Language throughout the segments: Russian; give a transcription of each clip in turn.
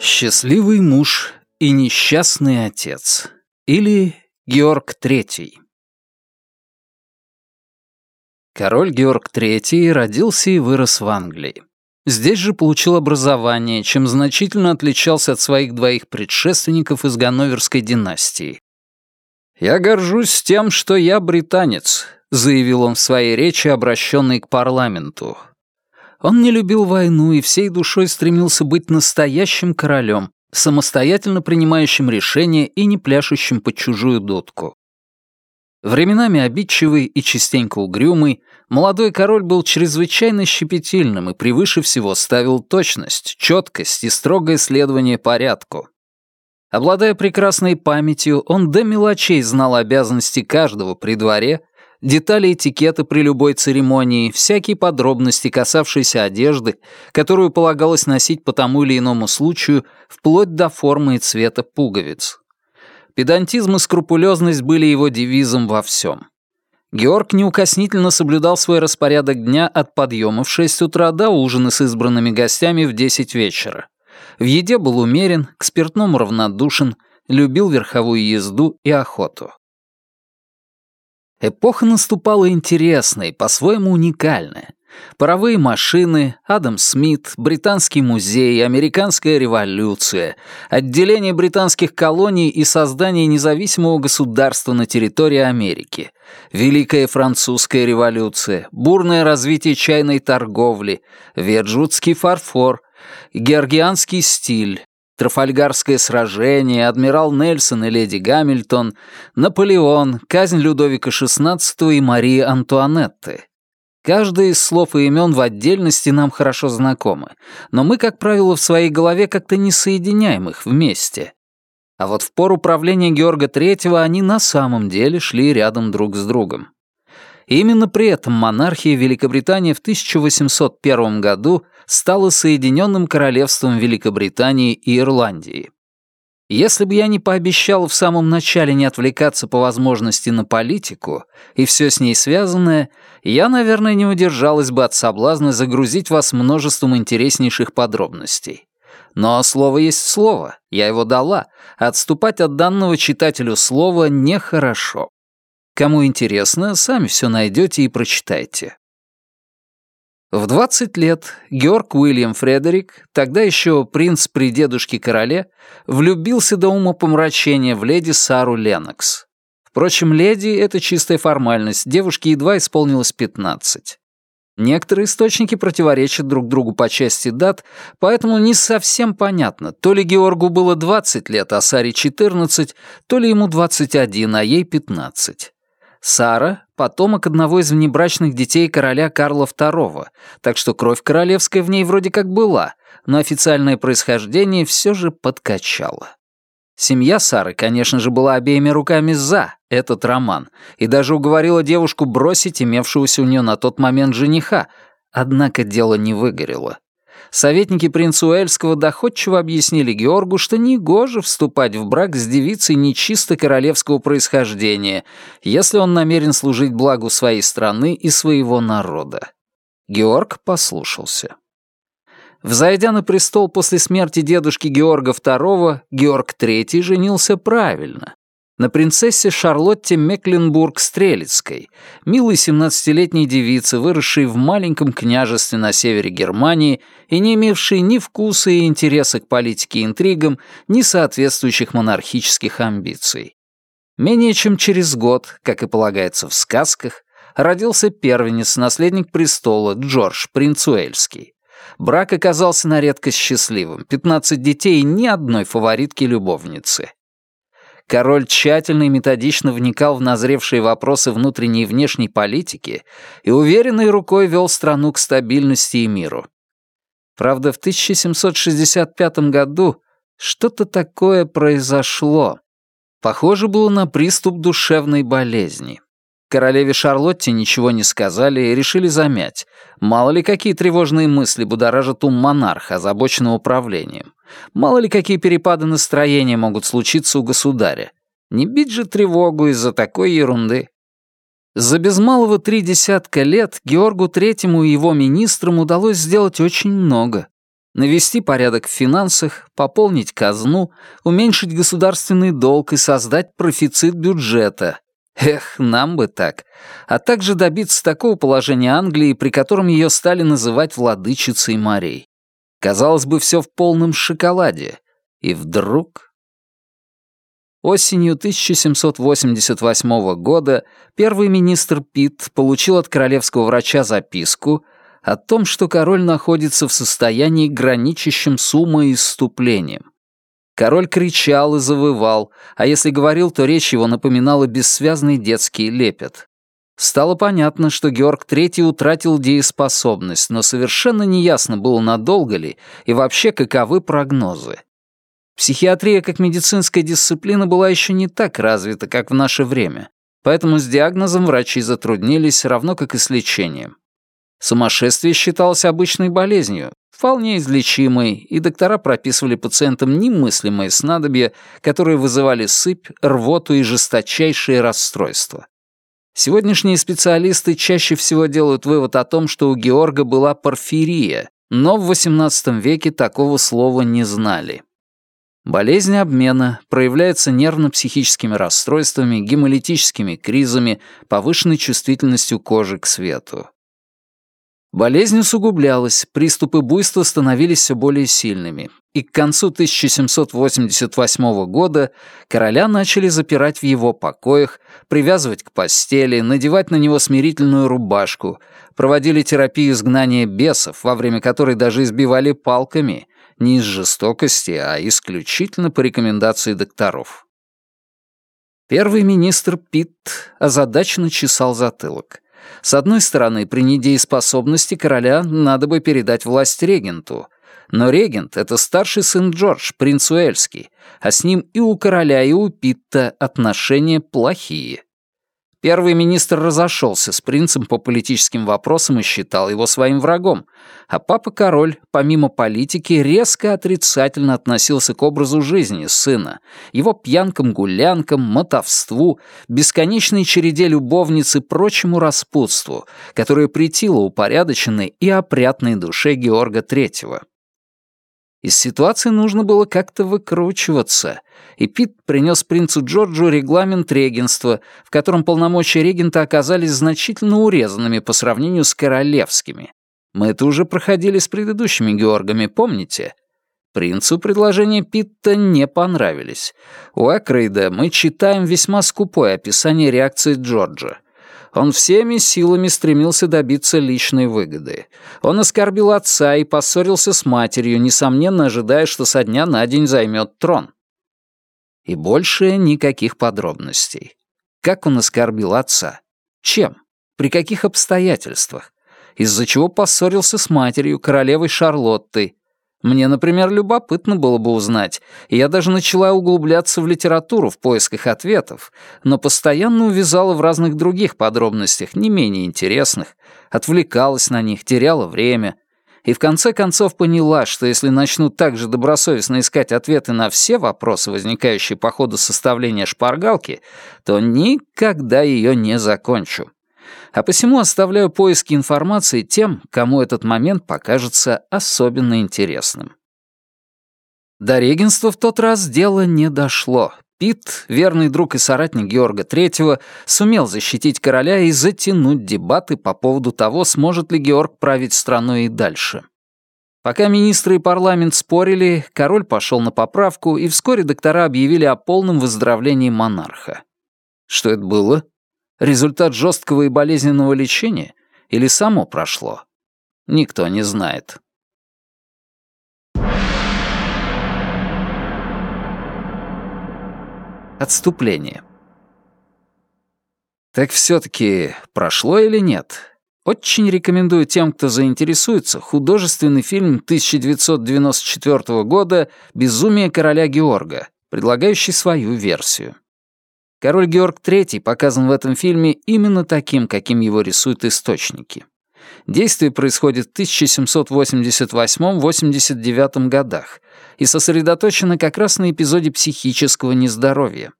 Счастливый муж и несчастный отец. Или Георг Третий. Король Георг III родился и вырос в Англии. Здесь же получил образование, чем значительно отличался от своих двоих предшественников из Ганноверской династии. «Я горжусь тем, что я британец», — заявил он в своей речи, обращенной к парламенту. Он не любил войну и всей душой стремился быть настоящим королем, самостоятельно принимающим решения и не пляшущим под чужую дудку. Временами обидчивый и частенько угрюмый, молодой король был чрезвычайно щепетильным и превыше всего ставил точность, четкость и строгое следование порядку. Обладая прекрасной памятью, он до мелочей знал обязанности каждого при дворе, детали этикета при любой церемонии, всякие подробности, касавшиеся одежды, которую полагалось носить по тому или иному случаю, вплоть до формы и цвета пуговиц. Педантизм и скрупулезность были его девизом во всем. Георг неукоснительно соблюдал свой распорядок дня от подъема в 6 утра до ужина с избранными гостями в 10 вечера. В еде был умерен, к спиртному равнодушен, любил верховую езду и охоту. Эпоха наступала интересная и по-своему уникальная. Паровые машины, Адам Смит, Британский музей, Американская революция, отделение британских колоний и создание независимого государства на территории Америки, Великая французская революция, бурное развитие чайной торговли, Верджутский фарфор, Георгианский стиль, Трафальгарское сражение, адмирал Нельсон и леди Гамильтон, Наполеон, казнь Людовика XVI и Марии Антуанетты. Каждое из слов и имен в отдельности нам хорошо знакомы, но мы, как правило, в своей голове как-то не соединяем их вместе. А вот в пору правления Георга III они на самом деле шли рядом друг с другом. Именно при этом монархия Великобритании в 1801 году стала Соединенным Королевством Великобритании и Ирландии. Если бы я не пообещал в самом начале не отвлекаться по возможности на политику и все с ней связанное, я, наверное, не удержалась бы от соблазна загрузить вас множеством интереснейших подробностей. Но слово есть слово, я его дала, отступать от данного читателю слова нехорошо. Кому интересно, сами все найдете и прочитайте. В 20 лет Георг Уильям Фредерик, тогда еще принц при дедушке короле, влюбился до ума помрачения в леди Сару Ленокс. Впрочем, леди — это чистая формальность, девушке едва исполнилось 15. Некоторые источники противоречат друг другу по части дат, поэтому не совсем понятно, то ли Георгу было 20 лет, а Саре 14, то ли ему 21, а ей 15. Сара — потомок одного из внебрачных детей короля Карла II, так что кровь королевская в ней вроде как была, но официальное происхождение все же подкачало. Семья Сары, конечно же, была обеими руками за этот роман и даже уговорила девушку бросить имевшегося у нее на тот момент жениха, однако дело не выгорело советники принца Уэльского доходчиво объяснили Георгу, что негоже вступать в брак с девицей нечисто королевского происхождения, если он намерен служить благу своей страны и своего народа. Георг послушался. Взойдя на престол после смерти дедушки Георга II, Георг III женился правильно на принцессе Шарлотте Мекленбург-Стрелецкой, милой 17-летней девице, выросшей в маленьком княжестве на севере Германии и не имевшей ни вкуса и интереса к политике и интригам, ни соответствующих монархических амбиций. Менее чем через год, как и полагается в сказках, родился первенец, наследник престола, Джордж, принц Уэльский. Брак оказался на редкость счастливым, 15 детей и ни одной фаворитки-любовницы. Король тщательно и методично вникал в назревшие вопросы внутренней и внешней политики и уверенной рукой вел страну к стабильности и миру. Правда, в 1765 году что-то такое произошло. Похоже было на приступ душевной болезни. Королеве Шарлотте ничего не сказали и решили замять. Мало ли какие тревожные мысли будоражат ум монарха, озабоченного управлением. Мало ли какие перепады настроения могут случиться у государя. Не бить же тревогу из-за такой ерунды. За без малого три десятка лет Георгу Третьему и его министрам удалось сделать очень много. Навести порядок в финансах, пополнить казну, уменьшить государственный долг и создать профицит бюджета. Эх, нам бы так. А также добиться такого положения Англии, при котором ее стали называть владычицей морей. Казалось бы, все в полном шоколаде. И вдруг... Осенью 1788 года первый министр Питт получил от королевского врача записку о том, что король находится в состоянии, граничащем с умоиступлением. Король кричал и завывал, а если говорил, то речь его напоминала бессвязный детский лепет. Стало понятно, что Георг III утратил дееспособность, но совершенно неясно было, надолго ли и вообще каковы прогнозы. Психиатрия как медицинская дисциплина была еще не так развита, как в наше время, поэтому с диагнозом врачи затруднились, равно как и с лечением. Сумасшествие считалось обычной болезнью, вполне излечимой, и доктора прописывали пациентам немыслимые снадобья, которые вызывали сыпь, рвоту и жесточайшие расстройства. Сегодняшние специалисты чаще всего делают вывод о том, что у Георга была порфирия, но в XVIII веке такого слова не знали. Болезнь обмена проявляется нервно-психическими расстройствами, гемолитическими кризами, повышенной чувствительностью кожи к свету. Болезнь усугублялась, приступы буйства становились все более сильными, и к концу 1788 года короля начали запирать в его покоях, привязывать к постели, надевать на него смирительную рубашку, проводили терапию изгнания бесов, во время которой даже избивали палками, не из жестокости, а исключительно по рекомендации докторов. Первый министр Питт озадаченно чесал затылок. С одной стороны, при недееспособности короля надо бы передать власть регенту, но регент — это старший сын Джордж, принц Уэльский, а с ним и у короля, и у Питта отношения плохие. Первый министр разошелся с принцем по политическим вопросам и считал его своим врагом, а папа-король, помимо политики, резко отрицательно относился к образу жизни сына, его пьянкам-гулянкам, мотовству, бесконечной череде любовниц и прочему распутству, которое претило упорядоченной и опрятной душе Георга Третьего. Из ситуации нужно было как-то выкручиваться, и Пит принес принцу Джорджу регламент регенства, в котором полномочия регента оказались значительно урезанными по сравнению с королевскими. Мы это уже проходили с предыдущими Георгами, помните? Принцу предложения Питта не понравились. У Экрейда мы читаем весьма скупое описание реакции Джорджа. Он всеми силами стремился добиться личной выгоды. Он оскорбил отца и поссорился с матерью, несомненно ожидая, что со дня на день займет трон. И больше никаких подробностей. Как он оскорбил отца? Чем? При каких обстоятельствах? Из-за чего поссорился с матерью, королевой Шарлоттой? Мне, например, любопытно было бы узнать, и я даже начала углубляться в литературу в поисках ответов, но постоянно увязала в разных других подробностях, не менее интересных, отвлекалась на них, теряла время, и в конце концов поняла, что если начну так же добросовестно искать ответы на все вопросы, возникающие по ходу составления шпаргалки, то никогда ее не закончу а посему оставляю поиски информации тем, кому этот момент покажется особенно интересным. До регенства в тот раз дело не дошло. Пит, верный друг и соратник Георга III, сумел защитить короля и затянуть дебаты по поводу того, сможет ли Георг править страной и дальше. Пока министры и парламент спорили, король пошел на поправку, и вскоре доктора объявили о полном выздоровлении монарха. Что это было? Результат жесткого и болезненного лечения или само прошло? Никто не знает. Отступление. Так все-таки прошло или нет? Очень рекомендую тем, кто заинтересуется, художественный фильм 1994 года «Безумие короля Георга», предлагающий свою версию. Король Георг III показан в этом фильме именно таким, каким его рисуют источники. Действие происходит в 1788-89 годах и сосредоточено как раз на эпизоде психического нездоровья.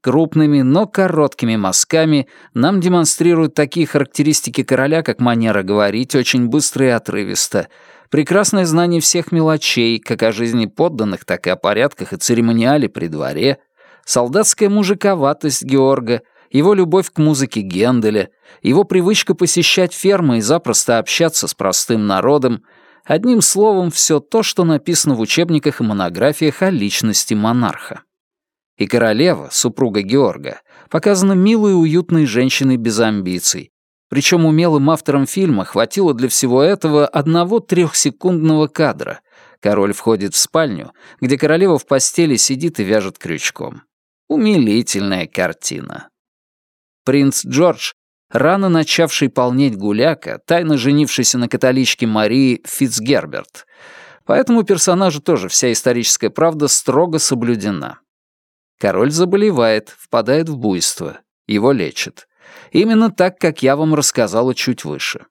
Крупными, но короткими мазками нам демонстрируют такие характеристики короля, как манера говорить очень быстро и отрывисто, прекрасное знание всех мелочей, как о жизни подданных, так и о порядках и церемониале при дворе, солдатская мужиковатость Георга, его любовь к музыке Генделя, его привычка посещать фермы и запросто общаться с простым народом, одним словом, все то, что написано в учебниках и монографиях о личности монарха. И королева, супруга Георга, показана милой и уютной женщиной без амбиций. Причем умелым авторам фильма хватило для всего этого одного трехсекундного кадра. Король входит в спальню, где королева в постели сидит и вяжет крючком. Умилительная картина. Принц Джордж, рано начавший полнеть гуляка, тайно женившийся на католичке Марии Фицгерберт. Поэтому персонажу тоже вся историческая правда строго соблюдена. Король заболевает, впадает в буйство. Его лечат. Именно так, как я вам рассказала чуть выше.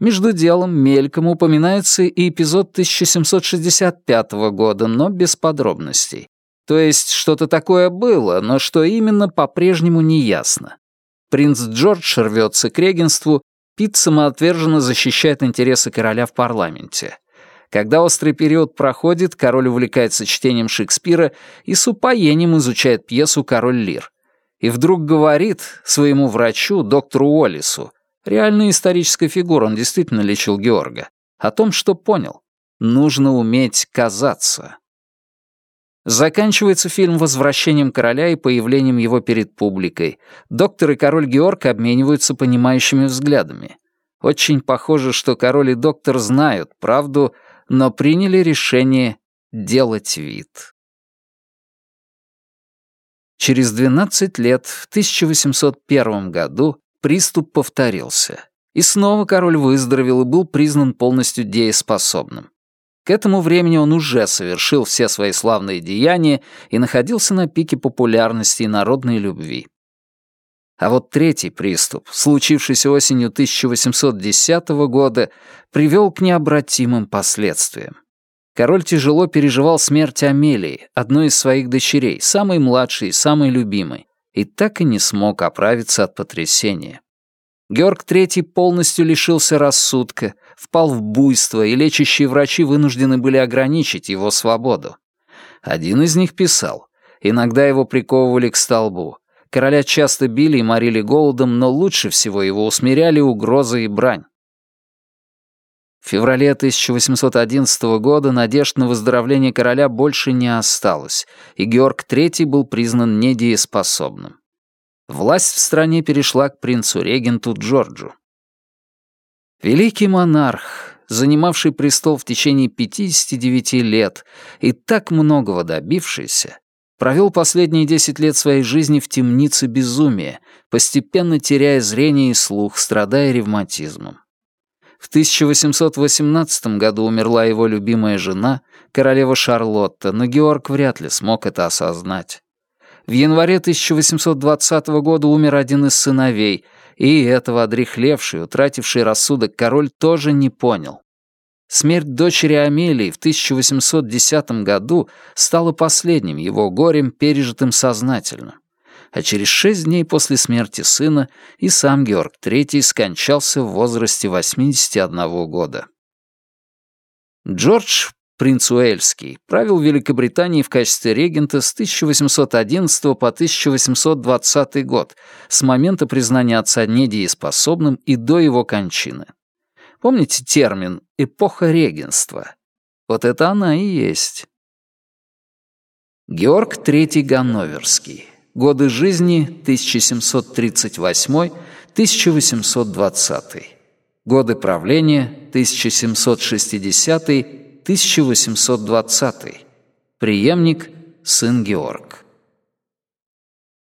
Между делом мельком упоминается и эпизод 1765 года, но без подробностей. То есть что-то такое было, но что именно по-прежнему не ясно. Принц Джордж рвется к регенству, Пит самоотверженно защищает интересы короля в парламенте. Когда острый период проходит, король увлекается чтением Шекспира и с упоением изучает пьесу «Король Лир». И вдруг говорит своему врачу, доктору Уоллису, реальная историческая фигура, он действительно лечил Георга, о том, что понял. Нужно уметь казаться. Заканчивается фильм возвращением короля и появлением его перед публикой. Доктор и король Георг обмениваются понимающими взглядами. Очень похоже, что король и доктор знают правду, но приняли решение делать вид. Через 12 лет, в 1801 году, приступ повторился. И снова король выздоровел и был признан полностью дееспособным. К этому времени он уже совершил все свои славные деяния и находился на пике популярности и народной любви. А вот третий приступ, случившийся осенью 1810 года, привел к необратимым последствиям. Король тяжело переживал смерть Амелии, одной из своих дочерей, самой младшей и самой любимой, и так и не смог оправиться от потрясения. Георг III полностью лишился рассудка, впал в буйство, и лечащие врачи вынуждены были ограничить его свободу. Один из них писал, иногда его приковывали к столбу, Короля часто били и морили голодом, но лучше всего его усмиряли угрозы и брань. В феврале 1811 года надежд на выздоровление короля больше не осталось, и Георг III был признан недееспособным. Власть в стране перешла к принцу-регенту Джорджу. Великий монарх, занимавший престол в течение 59 лет и так многого добившийся, провел последние десять лет своей жизни в темнице безумия, постепенно теряя зрение и слух, страдая ревматизмом. В 1818 году умерла его любимая жена, королева Шарлотта, но Георг вряд ли смог это осознать. В январе 1820 года умер один из сыновей, и этого одрехлевший, утративший рассудок король тоже не понял. Смерть дочери Амелии в 1810 году стала последним его горем, пережитым сознательно. А через шесть дней после смерти сына и сам Георг III скончался в возрасте 81 года. Джордж, принц Уэльский, правил Великобританией в качестве регента с 1811 по 1820 год, с момента признания отца недееспособным и до его кончины. Помните термин «эпоха регенства»? Вот это она и есть. Георг III Ганноверский. Годы жизни 1738-1820. Годы правления 1760-1820. Преемник сын Георг.